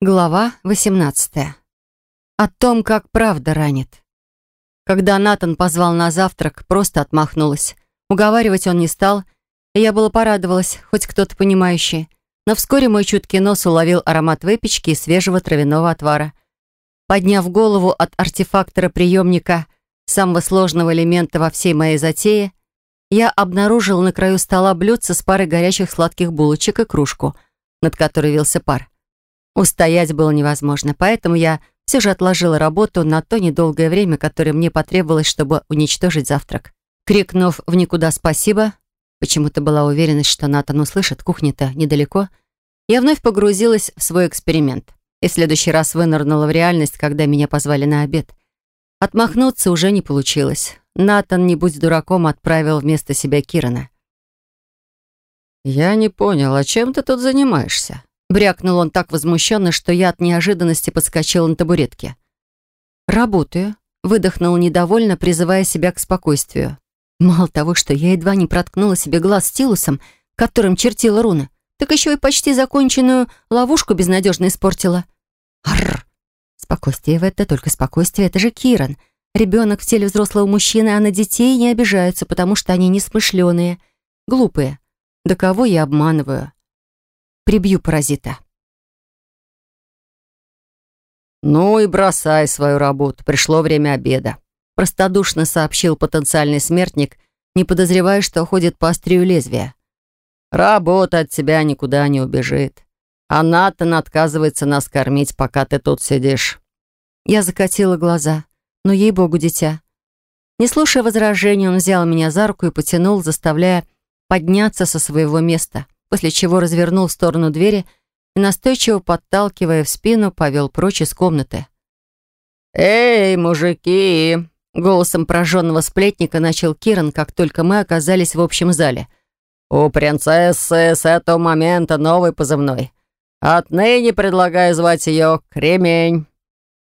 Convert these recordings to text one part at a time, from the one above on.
Глава 18. О том, как правда ранит. Когда Натан позвал на завтрак, просто отмахнулась. Уговаривать он не стал, и я была порадовалась, хоть кто-то понимающий. Но вскоре мой чуткий нос уловил аромат выпечки и свежего травяного отвара. Подняв голову от артефактора приемника, самого сложного элемента во всей моей затее, я обнаружил на краю стола блюдце с парой горячих сладких булочек и кружку, над которой вился пар. Устоять было невозможно, поэтому я все же отложила работу на то недолгое время, которое мне потребовалось, чтобы уничтожить завтрак. Крикнув в никуда «спасибо», почему-то была уверенность, что Натан услышит, кухня-то недалеко, я вновь погрузилась в свой эксперимент и в следующий раз вынырнула в реальность, когда меня позвали на обед. Отмахнуться уже не получилось. Натан, не будь дураком, отправил вместо себя Кирана. «Я не понял, а чем ты тут занимаешься?» Брякнул он так возмущенно, что я от неожиданности подскочила на табуретке. «Работаю», — выдохнул недовольно, призывая себя к спокойствию. Мало того, что я едва не проткнула себе глаз стилусом, которым чертила руны, так еще и почти законченную ловушку безнадежно испортила. Арр! Спокойствие в это, только спокойствие, это же Киран. Ребенок в теле взрослого мужчины, а на детей не обижаются, потому что они несмышленые, глупые. Да кого я обманываю? Прибью паразита. «Ну и бросай свою работу. Пришло время обеда», — простодушно сообщил потенциальный смертник, не подозревая, что ходит по острию лезвия. «Работа от тебя никуда не убежит. А Натан отказывается нас кормить, пока ты тут сидишь». Я закатила глаза. «Ну, ей-богу, дитя». Не слушая возражений, он взял меня за руку и потянул, заставляя подняться со своего места — после чего развернул в сторону двери и, настойчиво подталкивая в спину, повел прочь из комнаты. «Эй, мужики!» Голосом прожженного сплетника начал Киран, как только мы оказались в общем зале. «У принцессы с этого момента новый позывной. Отныне предлагаю звать ее Кремень.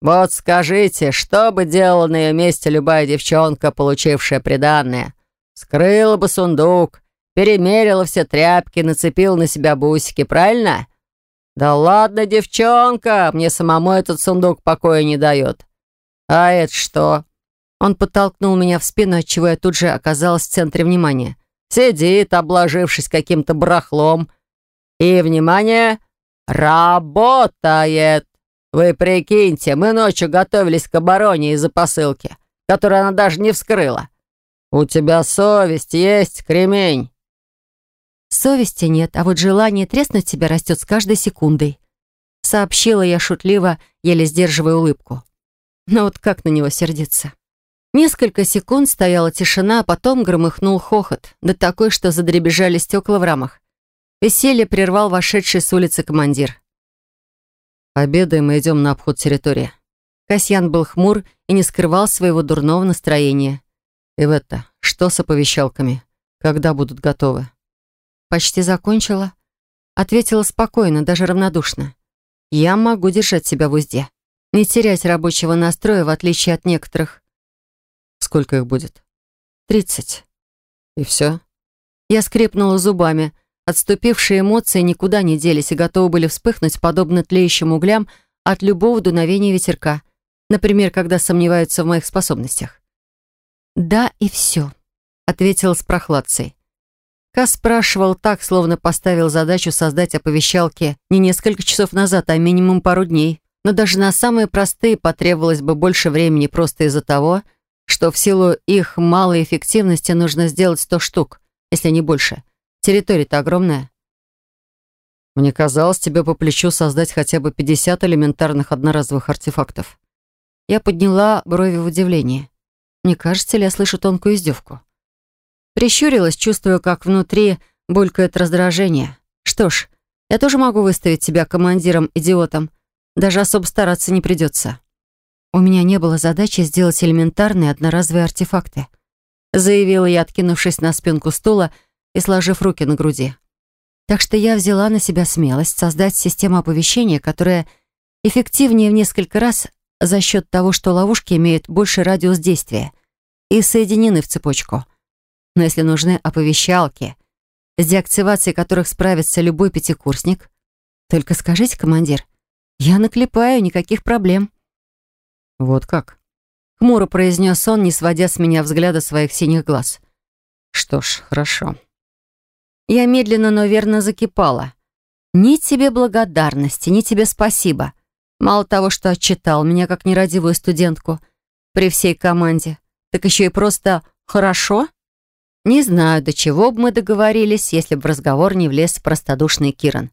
Вот скажите, что бы делала на ее месте любая девчонка, получившая приданное? Скрыла бы сундук, Перемерила все тряпки, нацепил на себя бусики, правильно? Да ладно, девчонка, мне самому этот сундук покоя не дает. А это что? Он подтолкнул меня в спину, отчего я тут же оказалась в центре внимания. Сидит, обложившись каким-то барахлом. И, внимание, работает. Вы прикиньте, мы ночью готовились к обороне из-за посылки, которую она даже не вскрыла. У тебя совесть есть, кремень. Совести нет, а вот желание треснуть тебя растет с каждой секундой. Сообщила я шутливо, еле сдерживая улыбку. Но вот как на него сердиться? Несколько секунд стояла тишина, а потом громыхнул хохот, да такой, что задребежали стекла в рамах. Веселье прервал вошедший с улицы командир. «Обедаем и идем на обход территории». Касьян был хмур и не скрывал своего дурного настроения. «Иветта, что с оповещалками? Когда будут готовы?» «Почти закончила». Ответила спокойно, даже равнодушно. «Я могу держать себя в узде. Не терять рабочего настроя, в отличие от некоторых». «Сколько их будет?» «Тридцать». «И все?» Я скрипнула зубами. Отступившие эмоции никуда не делись и готовы были вспыхнуть, подобно тлеющим углям, от любого дуновения ветерка. Например, когда сомневаются в моих способностях. «Да и все», — ответила с прохладцей. Кас спрашивал так, словно поставил задачу создать оповещалки не несколько часов назад, а минимум пару дней. Но даже на самые простые потребовалось бы больше времени просто из-за того, что в силу их малой эффективности нужно сделать сто штук, если не больше. Территория-то огромная. Мне казалось, тебе по плечу создать хотя бы 50 элементарных одноразовых артефактов. Я подняла брови в удивлении. Не кажется ли я слышу тонкую издевку? Прищурилась, чувствуя, как внутри булькает раздражение. Что ж, я тоже могу выставить себя командиром-идиотом. Даже особо стараться не придется. У меня не было задачи сделать элементарные одноразовые артефакты. Заявила я, откинувшись на спинку стула и сложив руки на груди. Так что я взяла на себя смелость создать систему оповещения, которая эффективнее в несколько раз за счет того, что ловушки имеют больше радиус действия и соединены в цепочку — но если нужны оповещалки, с деактивацией которых справится любой пятикурсник, только скажите, командир, «Я наклепаю, никаких проблем». «Вот как?» — хмуро произнес он, не сводя с меня взгляда своих синих глаз. «Что ж, хорошо». Я медленно, но верно закипала. Ни тебе благодарности, ни тебе спасибо. Мало того, что отчитал меня как нерадивую студентку при всей команде, так еще и просто «хорошо». Не знаю, до чего бы мы договорились, если бы в разговор не влез простодушный Киран.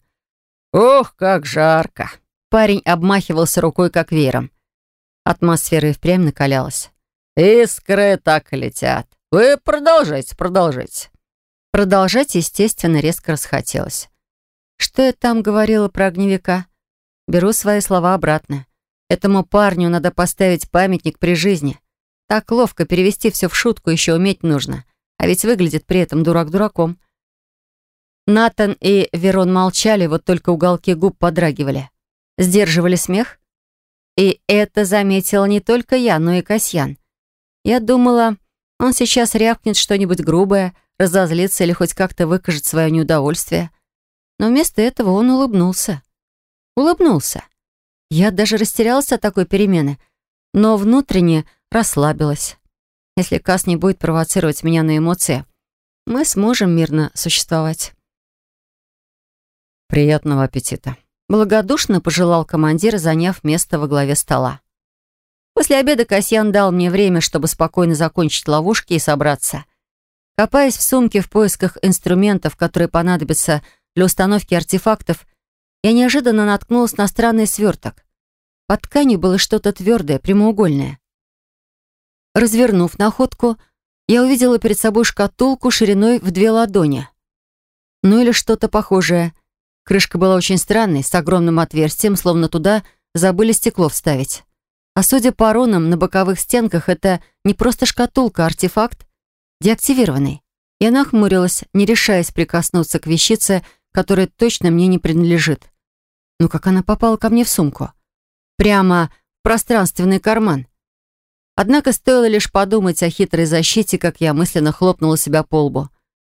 «Ох, как жарко!» Парень обмахивался рукой, как веером. Атмосфера и впрямь накалялась. «Искры так летят. Вы продолжайте, продолжайте». Продолжать, естественно, резко расхотелось. Что я там говорила про огневика? Беру свои слова обратно. Этому парню надо поставить памятник при жизни. Так ловко перевести все в шутку еще уметь нужно. А ведь выглядит при этом дурак дураком. Натан и Верон молчали, вот только уголки губ подрагивали. Сдерживали смех? И это заметила не только я, но и Касьян. Я думала, он сейчас рявкнет что-нибудь грубое, разозлится или хоть как-то выкажет свое неудовольствие. Но вместо этого он улыбнулся. Улыбнулся. Я даже растерялась от такой перемены, но внутренне расслабилась. Если Кас не будет провоцировать меня на эмоции, мы сможем мирно существовать. «Приятного аппетита!» Благодушно пожелал командир, заняв место во главе стола. После обеда Касьян дал мне время, чтобы спокойно закончить ловушки и собраться. Копаясь в сумке в поисках инструментов, которые понадобятся для установки артефактов, я неожиданно наткнулась на странный сверток. Под тканью было что-то твердое, прямоугольное. Развернув находку, я увидела перед собой шкатулку шириной в две ладони. Ну или что-то похожее. Крышка была очень странной, с огромным отверстием, словно туда забыли стекло вставить. А судя по рунам на боковых стенках, это не просто шкатулка, а артефакт, деактивированный. Я нахмурилась, не решаясь прикоснуться к вещице, которая точно мне не принадлежит. Ну как она попала ко мне в сумку? Прямо в пространственный карман. Однако стоило лишь подумать о хитрой защите, как я мысленно хлопнула себя по лбу.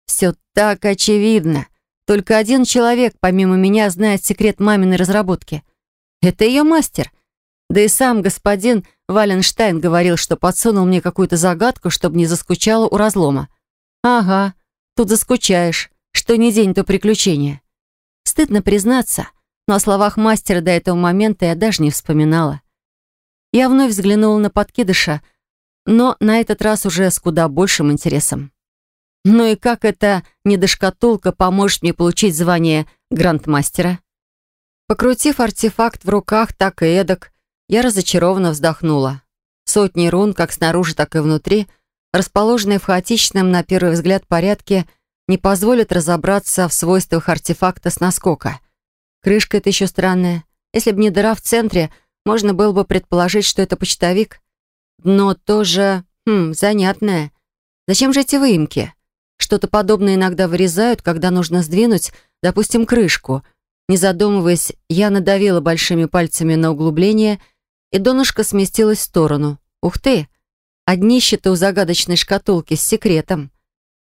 Все так очевидно. Только один человек, помимо меня, знает секрет маминой разработки. Это ее мастер. Да и сам господин Валенштайн говорил, что подсунул мне какую-то загадку, чтобы не заскучала у разлома. Ага, тут заскучаешь. Что ни день, то приключение. Стыдно признаться, но о словах мастера до этого момента я даже не вспоминала. Я вновь взглянула на подкидыша, но на этот раз уже с куда большим интересом. Ну и как эта недошкатулка поможет мне получить звание грандмастера? Покрутив артефакт в руках так и эдак, я разочарованно вздохнула. Сотни рун, как снаружи, так и внутри, расположенные в хаотичном, на первый взгляд, порядке, не позволят разобраться в свойствах артефакта с наскока. Крышка это еще странная. Если бы не дыра в центре, можно было бы предположить, что это почтовик. Дно тоже, хм, занятное. Зачем же эти выемки? Что-то подобное иногда вырезают, когда нужно сдвинуть, допустим, крышку. Не задумываясь, я надавила большими пальцами на углубление, и донышко сместилось в сторону. Ух ты! Одни щиты у загадочной шкатулки с секретом.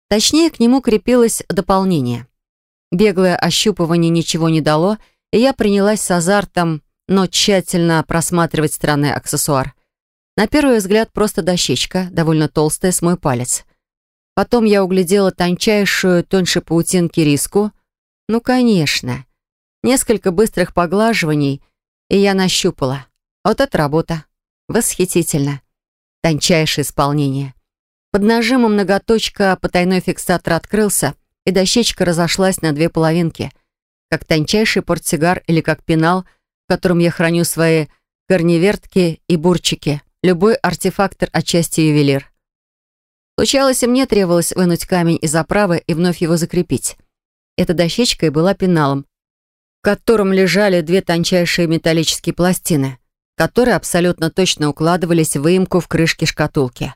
Точнее, к нему крепилось дополнение. Беглое ощупывание ничего не дало, и я принялась с азартом, но тщательно просматривать странный аксессуар. На первый взгляд просто дощечка, довольно толстая, с мой палец. Потом я углядела тончайшую, тоньше паутинки риску. Ну, конечно. Несколько быстрых поглаживаний, и я нащупала. Вот это работа. Восхитительно. Тончайшее исполнение. Под нажимом ноготочка потайной фиксатор открылся, и дощечка разошлась на две половинки, как тончайший портсигар или как пенал, котором я храню свои корневертки и бурчики, любой артефактор отчасти ювелир. Случалось, и мне требовалось вынуть камень из оправы и вновь его закрепить. Эта дощечка и была пеналом, в котором лежали две тончайшие металлические пластины, которые абсолютно точно укладывались в выемку в крышке шкатулки.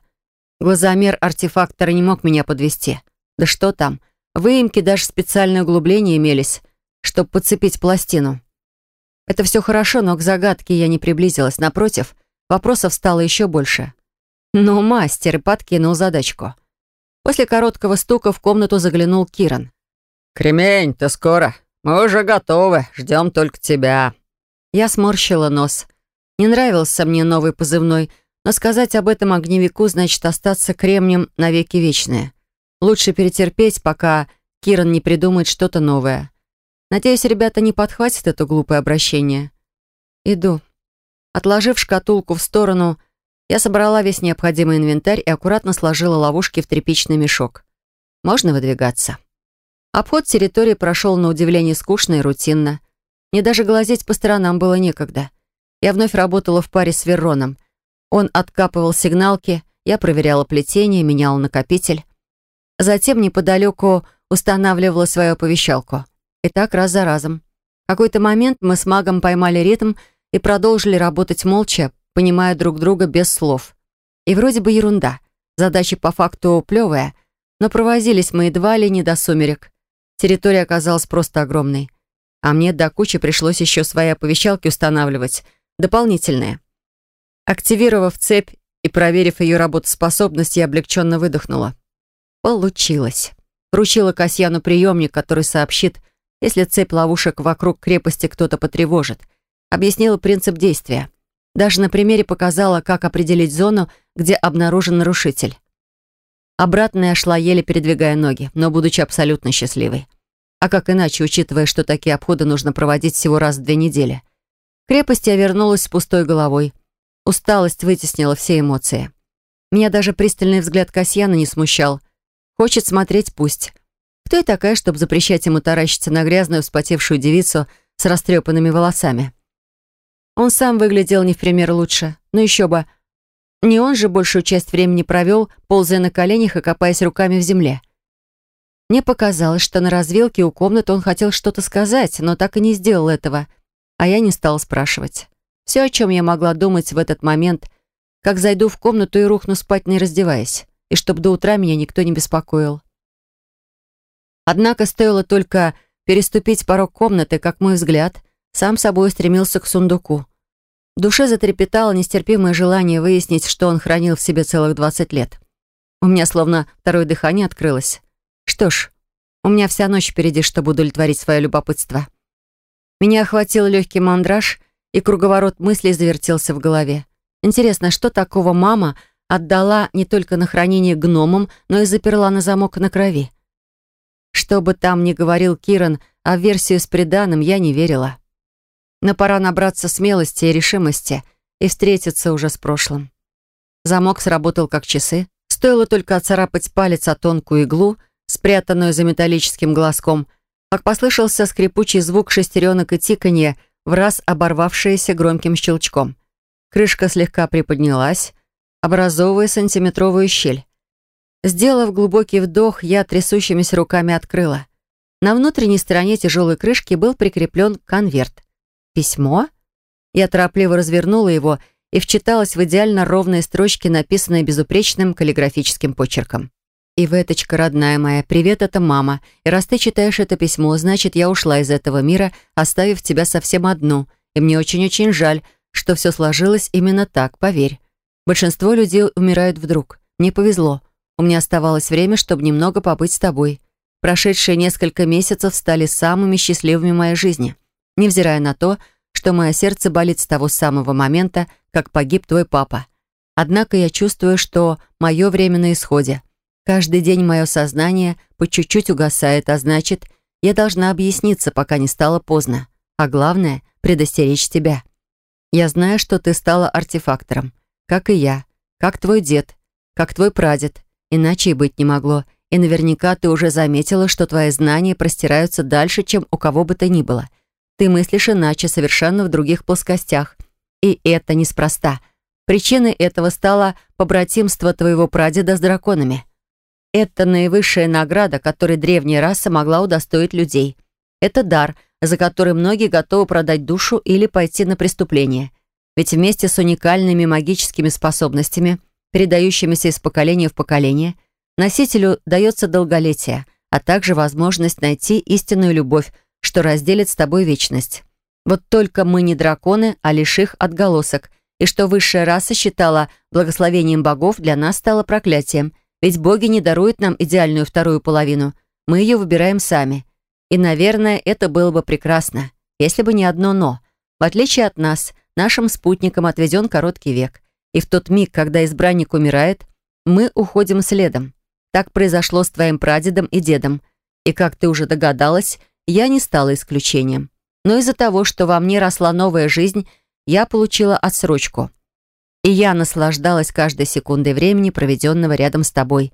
Глазомер артефактора не мог меня подвести. Да что там, в выемке даже специальные углубления имелись, чтобы подцепить пластину. Это все хорошо, но к загадке я не приблизилась. Напротив, вопросов стало еще больше. Но мастер подкинул задачку. После короткого стука в комнату заглянул Киран. «Кремень, ты скоро? Мы уже готовы, ждем только тебя». Я сморщила нос. Не нравился мне новый позывной, но сказать об этом огневику значит остаться кремнем навеки вечное. Лучше перетерпеть, пока Киран не придумает что-то новое. Надеюсь, ребята не подхватят это глупое обращение. Иду. Отложив шкатулку в сторону, я собрала весь необходимый инвентарь и аккуратно сложила ловушки в тряпичный мешок. Можно выдвигаться. Обход территории прошел на удивление скучно и рутинно. Мне даже глазеть по сторонам было некогда. Я вновь работала в паре с Верроном. Он откапывал сигналки, я проверяла плетение, меняла накопитель. Затем неподалеку устанавливала свою оповещалку. И так раз за разом. В какой-то момент мы с магом поймали ритм и продолжили работать молча, понимая друг друга без слов. И вроде бы ерунда. Задача по факту плевая, но провозились мы едва ли не до сумерек. Территория оказалась просто огромной. А мне до кучи пришлось еще свои оповещалки устанавливать, дополнительные. Активировав цепь и проверив ее работоспособность, я облегченно выдохнула. Получилось. Вручила Касьяну приемник, который сообщит, если цепь ловушек вокруг крепости кто-то потревожит. Объяснила принцип действия. Даже на примере показала, как определить зону, где обнаружен нарушитель. Обратно я шла, еле передвигая ноги, но будучи абсолютно счастливой. А как иначе, учитывая, что такие обходы нужно проводить всего раз в две недели? В крепость я вернулась с пустой головой. Усталость вытеснила все эмоции. Меня даже пристальный взгляд Касьяна не смущал. Хочет смотреть, пусть. Кто я такая, чтобы запрещать ему таращиться на грязную, вспотевшую девицу с растрепанными волосами? Он сам выглядел не в пример лучше. Но еще бы, не он же большую часть времени провел, ползая на коленях и копаясь руками в земле. Мне показалось, что на развилке у комнаты он хотел что-то сказать, но так и не сделал этого, а я не стала спрашивать. Все, о чем я могла думать в этот момент, как зайду в комнату и рухну спать, не раздеваясь, и чтобы до утра меня никто не беспокоил. Однако стоило только переступить порог комнаты, как мой взгляд сам собой стремился к сундуку — в душе затрепетало нестерпимое желание выяснить, что он хранил в себе целых 20 лет. У меня словно второе дыхание открылось. Что ж, у меня вся ночь впереди, чтобы удовлетворить свое любопытство. Меня охватил легкий мандраж, и круговорот мыслей завертелся в голове. Интересно, что такого мама отдала не только на хранение гномам, но и заперла на замок на крови? Что бы там ни говорил Киран, а в версию с приданым я не верила. Но пора набраться смелости и решимости и встретиться уже с прошлым. Замок сработал как часы. Стоило только отцарапать палец о тонкую иглу, спрятанную за металлическим глазком, как послышался скрипучий звук шестеренок и тиканье, в раз оборвавшееся громким щелчком. Крышка слегка приподнялась, образовывая сантиметровую щель. Сделав глубокий вдох, я трясущимися руками открыла. На внутренней стороне тяжелой крышки был прикреплен конверт. Письмо? Я торопливо развернула его и вчиталась в идеально ровные строчки, написанные безупречным каллиграфическим почерком. «Иветочка, родная моя, привет, это мама. И раз ты читаешь это письмо, значит, я ушла из этого мира, оставив тебя совсем одну. И мне очень-очень жаль, что все сложилось именно так, поверь. Большинство людей умирают вдруг. Мне повезло. У меня оставалось время, чтобы немного побыть с тобой. Прошедшие несколько месяцев стали самыми счастливыми моей жизни невзирая на то, что мое сердце болит с того самого момента, как погиб твой папа. Однако я чувствую, что мое время на исходе. Каждый день мое сознание по чуть-чуть угасает, а значит, я должна объясниться, пока не стало поздно. А главное — предостеречь тебя. Я знаю, что ты стала артефактором, как и я, как твой дед, как твой прадед. Иначе и быть не могло. И наверняка ты уже заметила, что твои знания простираются дальше, чем у кого бы то ни было. Ты мыслишь иначе, совершенно в других плоскостях. И это неспроста. Причиной этого стало побратимство твоего прадеда с драконами. Это наивысшая награда, которой древняя раса могла удостоить людей. Это дар, за который многие готовы продать душу или пойти на преступление. Ведь вместе с уникальными магическими способностями, передающимися из поколения в поколение, носителю дается долголетие, а также возможность найти истинную любовь, что разделит с тобой вечность. Вот только мы не драконы, а лишь их отголосок, и что высшая раса считала благословением богов, для нас стало проклятием, ведь боги не даруют нам идеальную вторую половину, мы ее выбираем сами. И, наверное, это было бы прекрасно, если бы не одно «но». В отличие от нас, нашим спутникам отведен короткий век. И в тот миг, когда избранник умирает, мы уходим следом. Так произошло с твоим прадедом и дедом. И, как ты уже догадалась, я не стала исключением. Но из-за того, что во мне росла новая жизнь, я получила отсрочку. И я наслаждалась каждой секундой времени, проведенного рядом с тобой.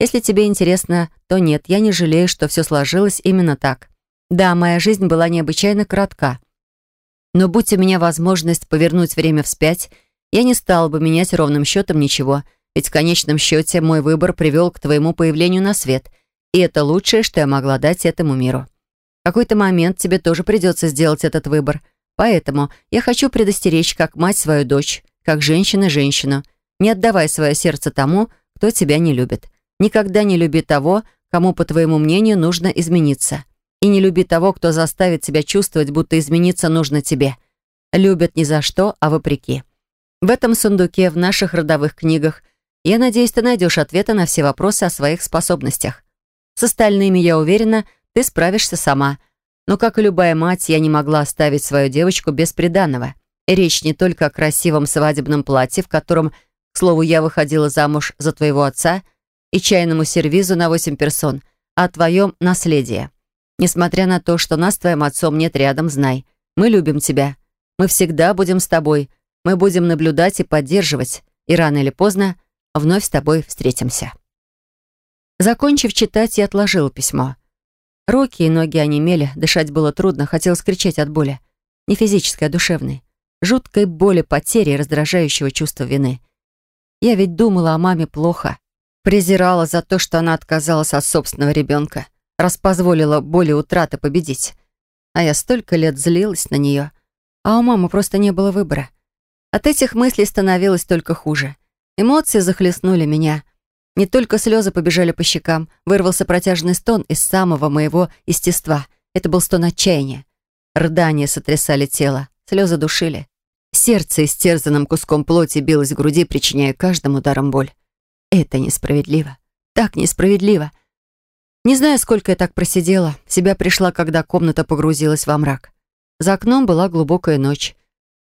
Если тебе интересно, то нет, я не жалею, что все сложилось именно так. Да, моя жизнь была необычайно коротка. Но будь у меня возможность повернуть время вспять, я не стала бы менять ровным счетом ничего, ведь в конечном счете мой выбор привел к твоему появлению на свет, и это лучшее, что я могла дать этому миру. В какой-то момент тебе тоже придется сделать этот выбор, поэтому я хочу предостеречь как мать свою дочь, как женщина женщину. Не отдавай свое сердце тому, кто тебя не любит. Никогда не люби того, кому, по твоему мнению, нужно измениться. И не люби того, кто заставит тебя чувствовать, будто измениться нужно тебе. Любят не за что, а вопреки. В этом сундуке, в наших родовых книгах, я надеюсь, ты найдешь ответы на все вопросы о своих способностях. С остальными, я уверена, ты справишься сама. Но, как и любая мать, я не могла оставить свою девочку без приданого. Речь не только о красивом свадебном платье, в котором, к слову, я выходила замуж за твоего отца, и чайному сервизу на восемь персон, а о твоем наследии. Несмотря на то, что нас с твоим отцом нет рядом, знай, мы любим тебя. Мы всегда будем с тобой. Мы будем наблюдать и поддерживать. И рано или поздно вновь с тобой встретимся. Закончив читать, я отложила письмо. Руки и ноги онемели, дышать было трудно, хотелось кричать от боли. Не физической, а душевной. Жуткой боли, потери и раздражающего чувства вины. Я ведь думала о маме плохо. Презирала за то, что она отказалась от собственного ребенка раз позволила боли утраты победить. А я столько лет злилась на нее. А у мамы просто не было выбора. От этих мыслей становилось только хуже. Эмоции захлестнули меня. Не только слезы побежали по щекам, вырвался протяжный стон из самого моего естества. Это был стон отчаяния. Рыдания сотрясали тело, слезы душили. Сердце истерзанным куском плоти билось в груди, причиняя каждым ударом боль. Это несправедливо. Так несправедливо. Не знаю, сколько я так просидела. себя пришла, когда комната погрузилась во мрак. За окном была глубокая ночь.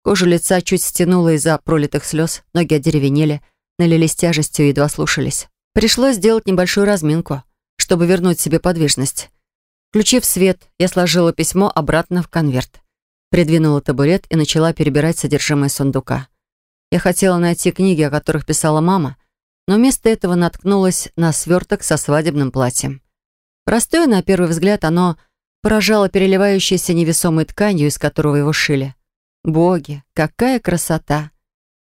Кожу лица чуть стянула из-за пролитых слез, ноги одеревенели, налились тяжестью и едва слушались. Пришлось сделать небольшую разминку, чтобы вернуть себе подвижность. Включив свет, я сложила письмо обратно в конверт. Придвинула табурет и начала перебирать содержимое сундука. Я хотела найти книги, о которых писала мама, но вместо этого наткнулась на сверток со свадебным платьем. Простое, на первый взгляд, оно поражало переливающейся невесомой тканью, из которого его шили. Боги, какая красота!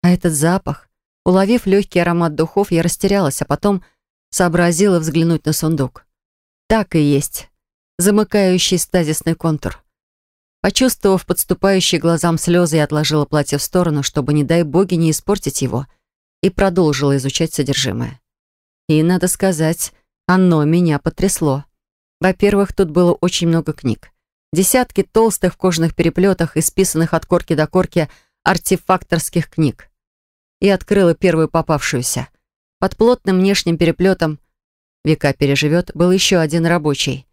А этот запах... Уловив легкий аромат духов, я растерялась, а потом сообразила взглянуть на сундук. Так и есть. Замыкающий стазисный контур. Почувствовав подступающие глазам слезы, я отложила платье в сторону, чтобы, не дай боги, не испортить его, и продолжила изучать содержимое. И, надо сказать, оно меня потрясло. Во-первых, тут было очень много книг. Десятки толстых в кожаных переплетах, исписанных от корки до корки артефакторских книг. И открыла первую попавшуюся. Под плотным внешним переплетом «Века переживет» был еще один рабочий.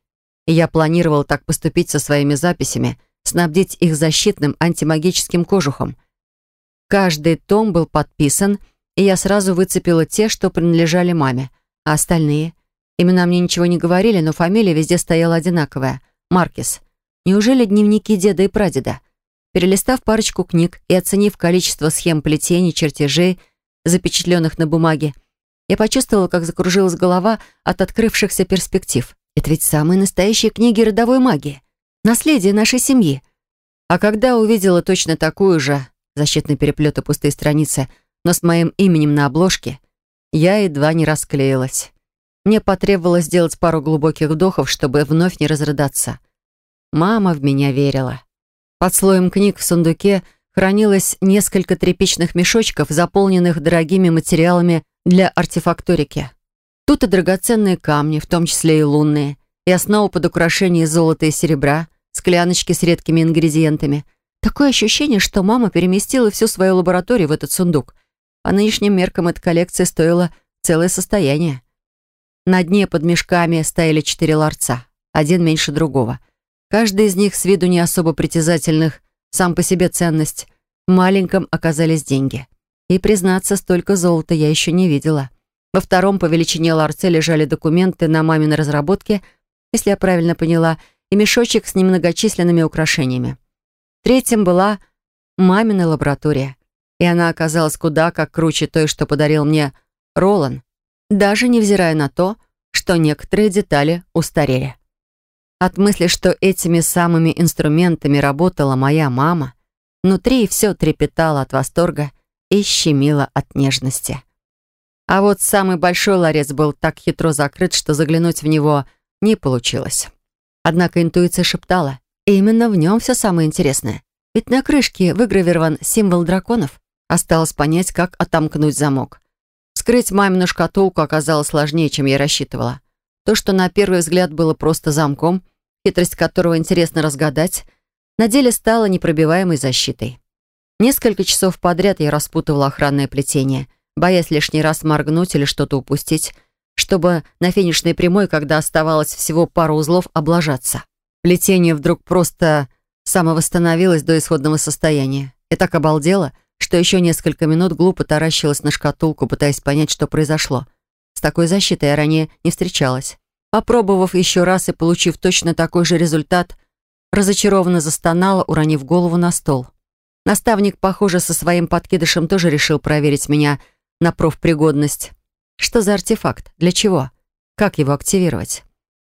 И я планировал так поступить со своими записями, снабдить их защитным антимагическим кожухом. Каждый том был подписан, и я сразу выцепила те, что принадлежали маме, а остальные — Имена мне ничего не говорили, но фамилия везде стояла одинаковая — Маркис. Неужели дневники деда и прадеда? Перелистав парочку книг и оценив количество схем плетений, чертежей, запечатленных на бумаге, я почувствовала, как закружилась голова от открывшихся перспектив. Это ведь самые настоящие книги родовой магии. Наследие нашей семьи. А когда увидела точно такую же, защитный переплет и пустые страницы, но с моим именем на обложке, я едва не расклеилась. Мне потребовалось сделать пару глубоких вдохов, чтобы вновь не разрыдаться. Мама в меня верила. Под слоем книг в сундуке хранилось несколько тряпичных мешочков, заполненных дорогими материалами для артефакторики. Тут и драгоценные камни, в том числе и лунные, и основа под украшение золота и серебра, скляночки с редкими ингредиентами. Такое ощущение, что мама переместила всю свою лабораторию в этот сундук. По нынешним меркам эта коллекция стоила целое состояние. На дне под мешками стояли четыре ларца, один меньше другого. Каждый из них с виду не особо притязательных, сам по себе ценность. Маленьком оказались деньги. И, признаться, столько золота я еще не видела. Во втором по величине ларце лежали документы на маминой разработке, если я правильно поняла, и мешочек с немногочисленными украшениями. В третьем была мамина лаборатория, и она оказалась куда как круче той, что подарил мне Ролан, даже невзирая на то, что некоторые детали устарели. От мысли, что этими самыми инструментами работала моя мама, внутри все трепетало от восторга и щемило от нежности. А вот самый большой ларец был так хитро закрыт, что заглянуть в него не получилось. Однако интуиция шептала, именно в нем все самое интересное. Ведь на крышке выгравирован символ драконов. Осталось понять, как отомкнуть замок. Скрыть мамину шкатулку оказалось сложнее, чем я рассчитывала. То, что на первый взгляд было просто замком, хитрость которого интересно разгадать, на деле стало непробиваемой защитой. Несколько часов подряд я распутывала охранное плетение, боясь лишний раз моргнуть или что-то упустить, чтобы на финишной прямой, когда оставалось всего пару узлов, облажаться. Плетение вдруг просто самовосстановилось до исходного состояния. И так обалдело, что еще несколько минут глупо таращилась на шкатулку, пытаясь понять, что произошло. С такой защитой я ранее не встречалась. Попробовав еще раз и получив точно такой же результат, разочарованно застонала, уронив голову на стол. Наставник, похоже, со своим подкидышем тоже решил проверить меня на профпригодность. Что за артефакт? Для чего? Как его активировать?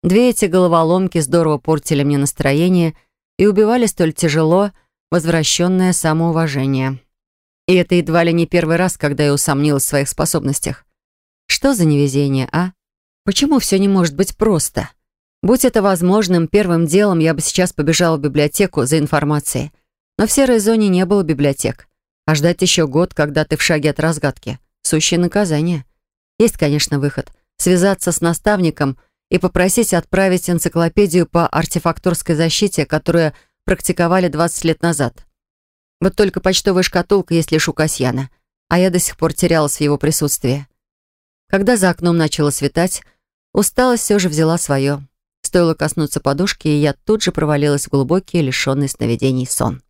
Две эти головоломки здорово портили мне настроение и убивали столь тяжело возвращенное самоуважение. И это едва ли не первый раз, когда я усомнилась в своих способностях. Что за невезение, а? Почему все не может быть просто? Будь это возможным, первым делом я бы сейчас побежала в библиотеку за информацией. Но в серой зоне не было библиотек. А ждать еще год, когда ты в шаге от разгадки. Сущее наказание. Есть, конечно, выход. Связаться с наставником и попросить отправить энциклопедию по артефакторской защите, которую практиковали 20 лет назад. Вот только почтовая шкатулка есть лишь у Касьяна, а я до сих пор терялась в его присутствии. Когда за окном начало светать, усталость все же взяла свое. Стоило коснуться подушки, и я тут же провалилась в глубокий, лишенный сновидений сон.